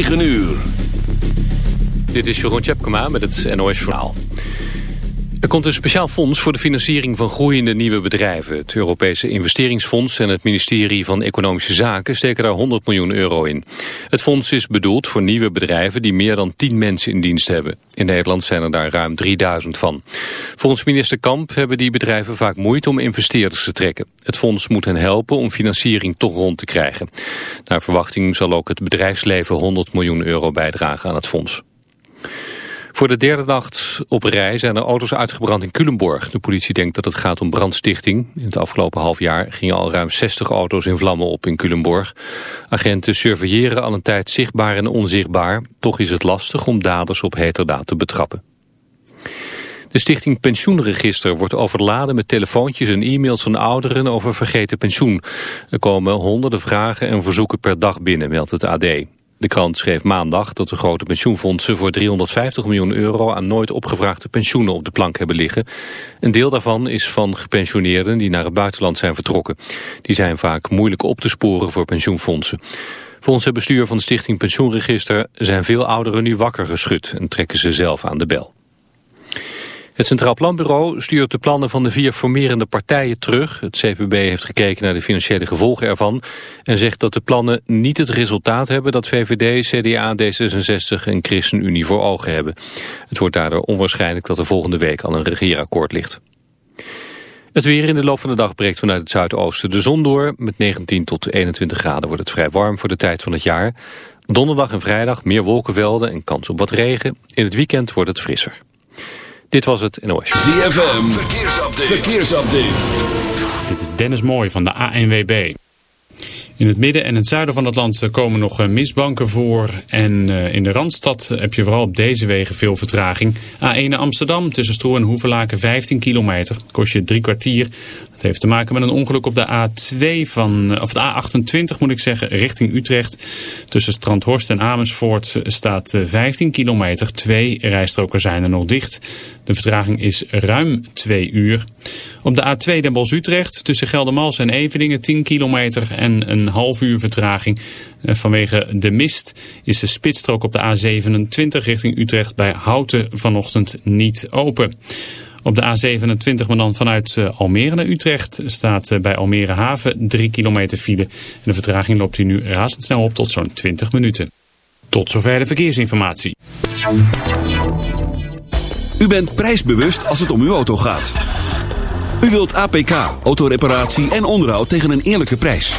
9 uur. Dit is Jeroen Tjepkema met het NOS Journaal. Er komt een speciaal fonds voor de financiering van groeiende nieuwe bedrijven. Het Europese Investeringsfonds en het ministerie van Economische Zaken steken daar 100 miljoen euro in. Het fonds is bedoeld voor nieuwe bedrijven die meer dan 10 mensen in dienst hebben. In Nederland zijn er daar ruim 3000 van. Volgens minister Kamp hebben die bedrijven vaak moeite om investeerders te trekken. Het fonds moet hen helpen om financiering toch rond te krijgen. Naar verwachting zal ook het bedrijfsleven 100 miljoen euro bijdragen aan het fonds. Voor de derde nacht op rij zijn er auto's uitgebrand in Culemborg. De politie denkt dat het gaat om brandstichting. In het afgelopen half jaar gingen al ruim 60 auto's in vlammen op in Culemborg. Agenten surveilleren al een tijd zichtbaar en onzichtbaar. Toch is het lastig om daders op heterdaad te betrappen. De stichting Pensioenregister wordt overladen met telefoontjes en e-mails van ouderen over vergeten pensioen. Er komen honderden vragen en verzoeken per dag binnen, meldt het AD. De krant schreef maandag dat de grote pensioenfondsen voor 350 miljoen euro aan nooit opgevraagde pensioenen op de plank hebben liggen. Een deel daarvan is van gepensioneerden die naar het buitenland zijn vertrokken. Die zijn vaak moeilijk op te sporen voor pensioenfondsen. Volgens het bestuur van de Stichting Pensioenregister zijn veel ouderen nu wakker geschud en trekken ze zelf aan de bel. Het Centraal Planbureau stuurt de plannen van de vier formerende partijen terug. Het CPB heeft gekeken naar de financiële gevolgen ervan... en zegt dat de plannen niet het resultaat hebben... dat VVD, CDA, D66 en ChristenUnie voor ogen hebben. Het wordt daardoor onwaarschijnlijk dat er volgende week al een regeerakkoord ligt. Het weer in de loop van de dag breekt vanuit het zuidoosten de zon door. Met 19 tot 21 graden wordt het vrij warm voor de tijd van het jaar. Donderdag en vrijdag meer wolkenvelden en kans op wat regen. In het weekend wordt het frisser. Dit was het NOS. ZFM, verkeersupdate. verkeersupdate. Dit is Dennis Mooij van de ANWB. In het midden en het zuiden van het land komen nog eh, mistbanken voor. En eh, in de Randstad heb je vooral op deze wegen veel vertraging. A1 Amsterdam tussen Stroe en Hoevelaken 15 kilometer. Kost je drie kwartier. Dat heeft te maken met een ongeluk op de A2 van, of de A28 moet ik zeggen, richting Utrecht. Tussen Strandhorst en Amersfoort staat 15 eh, kilometer. Twee rijstroken zijn er nog dicht. De vertraging is ruim twee uur. Op de A2 Den Bosch-Utrecht tussen Geldermals en Eveningen 10 kilometer en een half uur vertraging. Eh, vanwege de mist is de spitsstrook op de A27 richting Utrecht bij Houten vanochtend niet open. Op de A27, maar dan vanuit eh, Almere naar Utrecht, staat eh, bij Almere Haven 3 kilometer file. En de vertraging loopt hier nu razendsnel op tot zo'n 20 minuten. Tot zover de verkeersinformatie. U bent prijsbewust als het om uw auto gaat. U wilt APK, autoreparatie en onderhoud tegen een eerlijke prijs.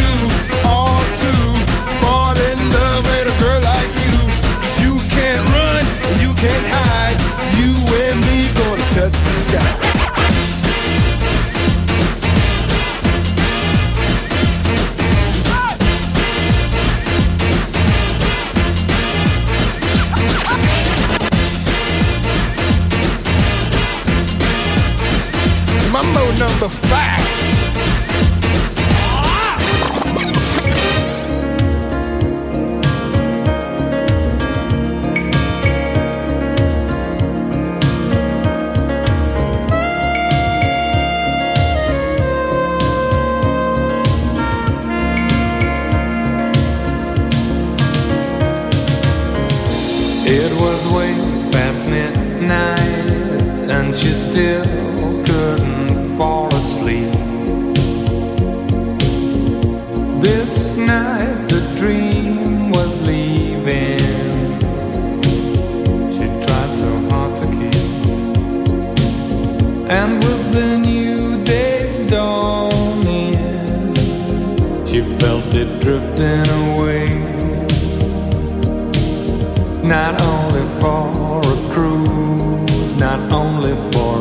do all to fall in love with a girl like you. 'Cause you can't run, you can't hide. You and me gonna touch the sky. Mambo number five. Still couldn't fall asleep. This night, the dream was leaving. She tried so hard to keep, and with the new day's dawning, she felt it drifting away. Not only for a cruise, not only for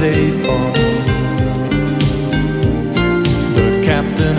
they fall. The captain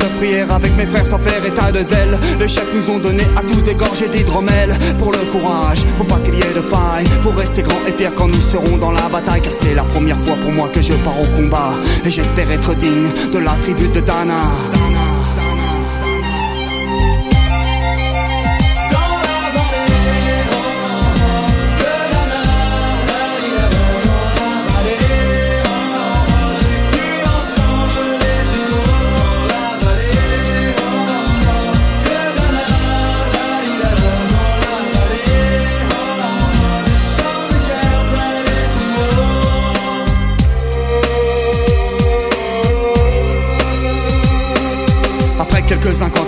Cette prière, avec mes frères sans faire état de zèle, les chefs nous ont donné à tous des gorgées d'hydromel pour le courage, pour pas qu'il y ait de faille, pour rester grand et fier quand nous serons dans la bataille. Car c'est la première fois pour moi que je pars au combat. Et j'espère être digne de la tribu de Dana.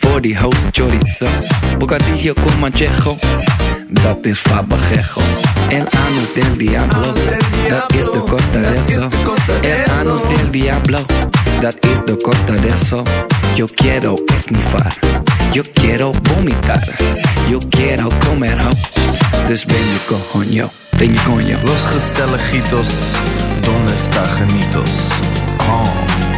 Voor die host chorizo. Bocadillo con manchejo. Dat is fabajejo. El anus del diablo. Dat is de costa de eso. El anus del diablo. Dat is de costa de eso. Yo quiero esnifar. Yo quiero vomitar. Yo quiero comer ho. Dus ben je coño. Ben je coño. Los Gestelejitos, ¿dónde está Janitos? Oh.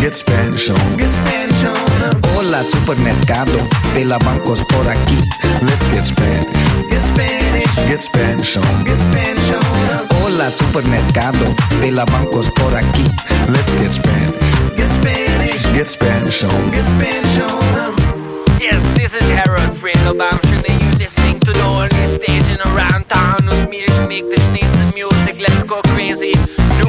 Get Spanish on. get Spanish on. Hola supermercado de la bancos por aquí. Let's get Spanish. Get Spanish, Get Spanish on. get Spanish on. Hola supermercado de la bancos por aquí. Let's get Spanish. Get Spanish, Get Spanish on. get Spanish on. Yes, this is Harold Friend I'm sure that you listening to the only station around town with me to make the sneeze music. Let's go crazy. Do